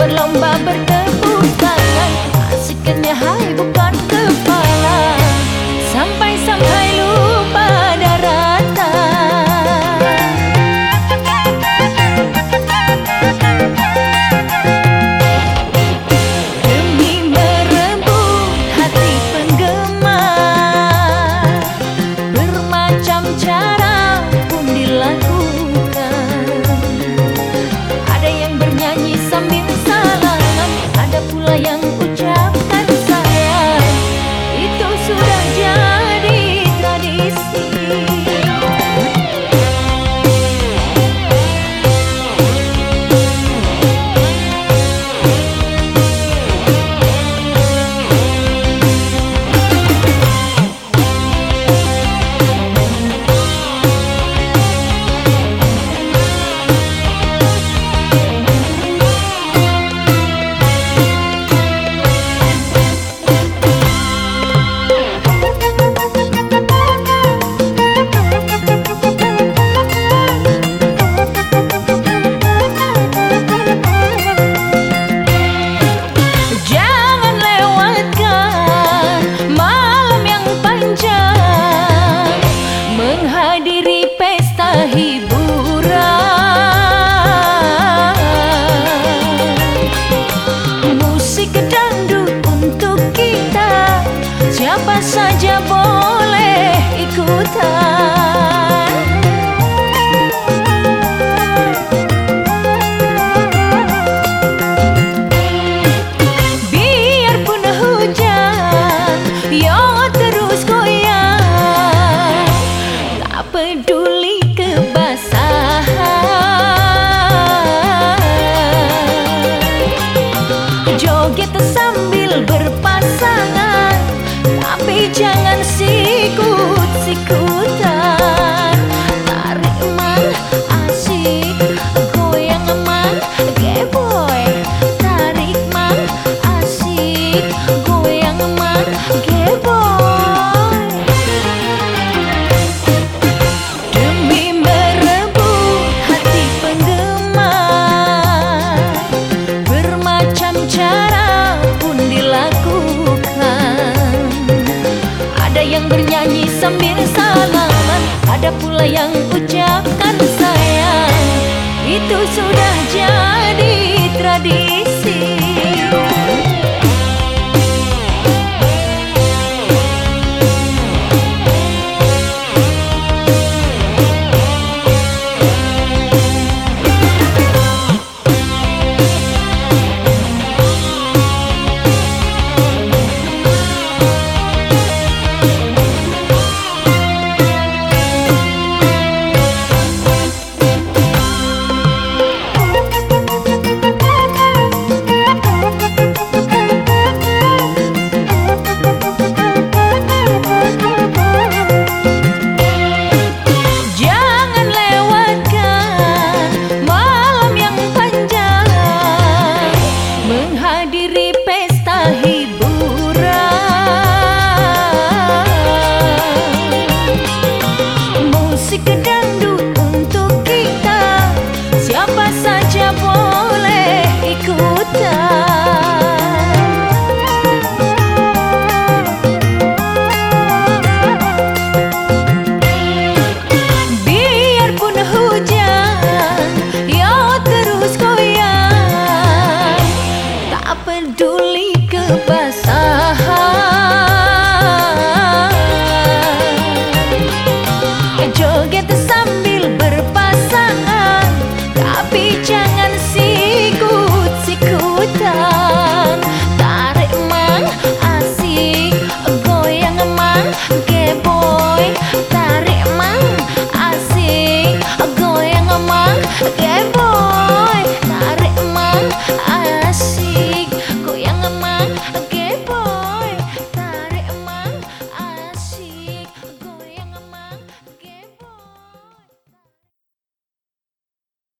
berlomba berkata negeri pesta hiburan ada pula yang ucapkan peduli kebasahan